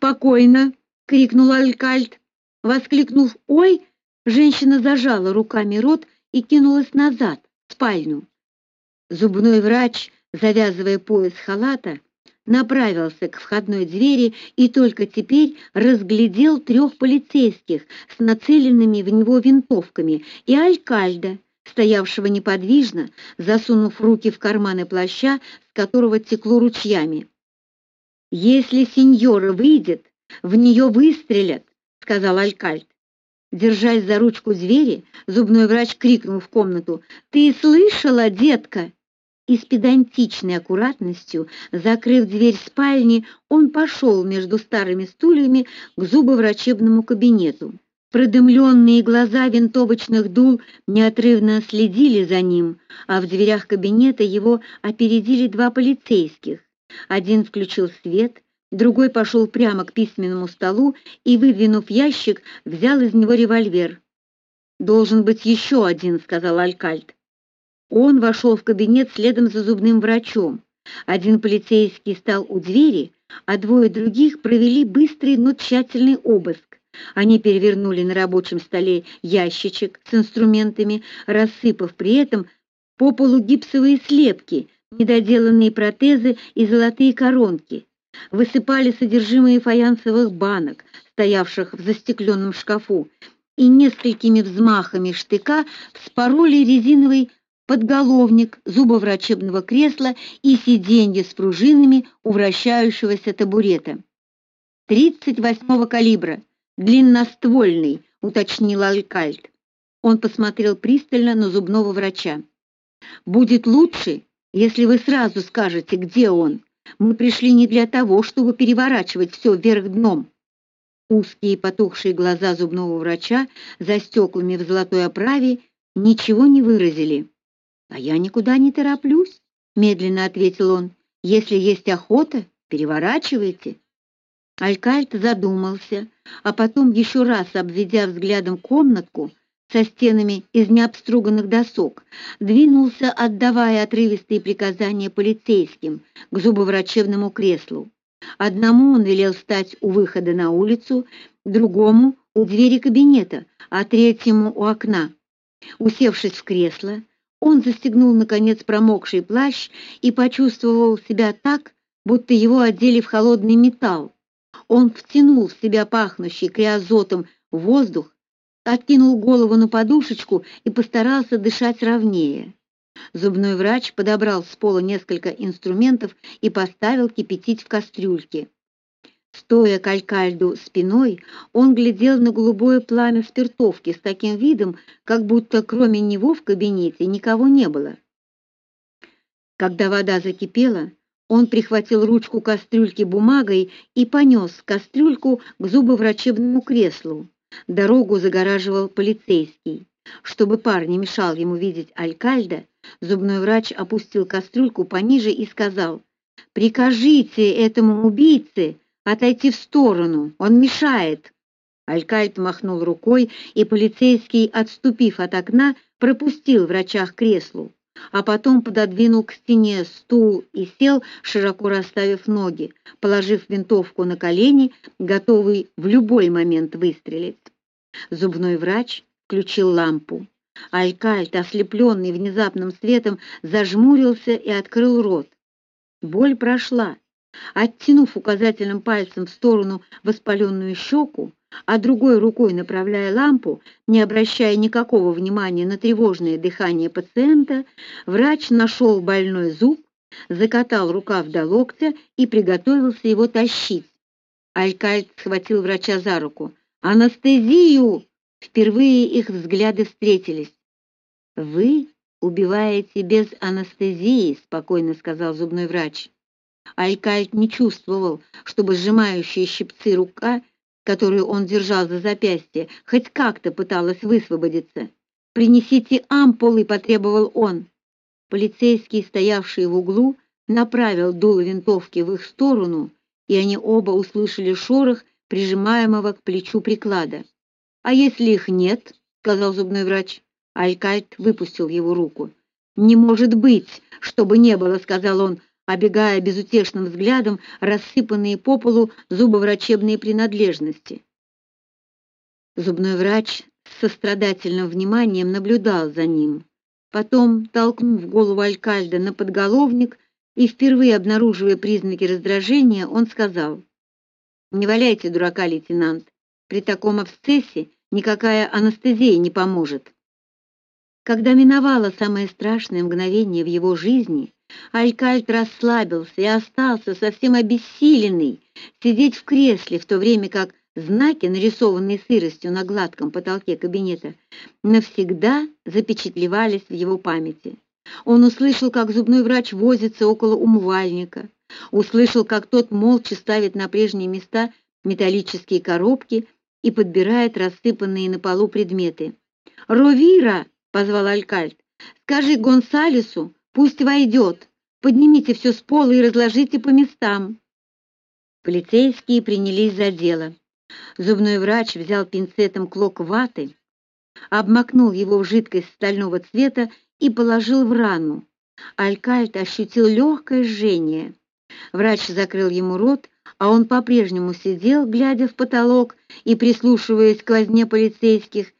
спокойно!» — крикнул Алькальд. Воскликнув «Ой!», женщина зажала руками рот и кинулась назад, в спальню. Зубной врач, завязывая пояс халата, направился к входной двери и только теперь разглядел трех полицейских с нацеленными в него винтовками и Алькальда, стоявшего неподвижно, засунув руки в карманы плаща, с которого текло ручьями. «Если сеньора выйдет, в нее выстрелят», — сказал Алькальд. Держась за ручку двери, зубной врач крикнул в комнату. «Ты слышала, детка?» И с педантичной аккуратностью, закрыв дверь спальни, он пошел между старыми стульями к зубоврачебному кабинету. Продымленные глаза винтовочных дул неотрывно следили за ним, а в дверях кабинета его опередили два полицейских. Один включил свет, другой пошел прямо к письменному столу и, выдвинув ящик, взял из него револьвер. «Должен быть еще один», — сказал Алькальд. Он вошел в кабинет следом за зубным врачом. Один полицейский стал у двери, а двое других провели быстрый, но тщательный обыск. Они перевернули на рабочем столе ящичек с инструментами, рассыпав при этом по полу гипсовые слепки — недоделанные протезы и золотые коронки, высыпали содержимое фаянсовых банок, стоявших в застекленном шкафу, и несколькими взмахами штыка вспороли резиновый подголовник зубоврачебного кресла и сиденье с пружинами у вращающегося табурета. «Тридцать восьмого калибра, длинноствольный», — уточнил Алькальд. Он посмотрел пристально на зубного врача. «Будет лучше, если вы сразу скажете, где он, мы пришли не для того, чтобы переворачивать все вверх дном. Узкие потухшие глаза зубного врача за стеклами в золотой оправе ничего не выразили. «А я никуда не тороплюсь», — медленно ответил он. «Если есть охота, переворачивайте». Алькальт задумался, а потом, еще раз обведя взглядом комнатку, со стенами из необструганных досок, двинулся, отдавая отрывистые приказания полицейским к зубоврачебному креслу. Одному он велел стать у выхода на улицу, другому — у двери кабинета, а третьему — у окна. Усевшись в кресло, он застегнул, наконец, промокший плащ и почувствовал себя так, будто его одели в холодный металл. Он втянул в себя пахнущий криозотом воздух, откинул голову на подушечку и постарался дышать ровнее. Зубной врач подобрал с пола несколько инструментов и поставил кипятить в кастрюльке. Стоя к алькальду спиной, он глядел на голубое пламя спиртовки с таким видом, как будто кроме него в кабинете никого не было. Когда вода закипела, он прихватил ручку кастрюльки бумагой и понес кастрюльку к зубоврачебному креслу. Дорогу загораживал полицейский. Чтобы пар не мешал ему видеть Алькальда, зубной врач опустил кастрюльку пониже и сказал, «Прикажите этому убийце отойти в сторону, он мешает». Алькальд махнул рукой, и полицейский, отступив от окна, пропустил врача к креслу а потом пододвинул к стене стул и сел, широко расставив ноги, положив винтовку на колени, готовый в любой момент выстрелить. Зубной врач включил лампу. Алькальт, ослепленный внезапным светом, зажмурился и открыл рот. Боль прошла. Оттянув указательным пальцем в сторону воспаленную щеку, а другой рукой направляя лампу, не обращая никакого внимания на тревожное дыхание пациента, врач нашел больной зуб, закатал рукав до локтя и приготовился его тащить. Алькальд схватил врача за руку. «Анестезию!» Впервые их взгляды встретились. «Вы убиваете без анестезии», — спокойно сказал зубной врач. Алькальд не чувствовал, чтобы сжимающие щипцы рука которую он держал за запястье, хоть как-то пыталась высвободиться. «Принесите ампулы!» — потребовал он. Полицейский, стоявший в углу, направил дуло винтовки в их сторону, и они оба услышали шорох прижимаемого к плечу приклада. «А если их нет?» — сказал зубной врач. Алькальт выпустил его руку. «Не может быть, чтобы не было!» — сказал он. Обегая безутешным взглядом рассыпанные по полу зубоврачебные принадлежности. Зубной врач с сострадательным вниманием наблюдал за ним. Потом, толкнув голову Алькальда на подголовник и впервые обнаруживая признаки раздражения, он сказал: "Не валяйте дурака, лейтенант. При таком абсцессе никакая анестезия не поможет". Когда миновало самое страшное мгновение в его жизни, Алькальд расслабился и остался совсем обессиленный сидеть в кресле, в то время как знаки, нарисованные сыростью на гладком потолке кабинета, навсегда запечатлевались в его памяти. Он услышал, как зубной врач возится около умывальника, услышал, как тот молча ставит на прежние места металлические коробки и подбирает рассыпанные на полу предметы. «Ровира!» — позвал Алькальд. «Скажи Гонсалесу, пусть войдет. Поднимите все с пола и разложите по местам». Полицейские принялись за дело. Зубной врач взял пинцетом клок ваты, обмакнул его в жидкость стального цвета и положил в рану. Алькальд ощутил легкое жжение. Врач закрыл ему рот, а он по-прежнему сидел, глядя в потолок и прислушиваясь к возне полицейских,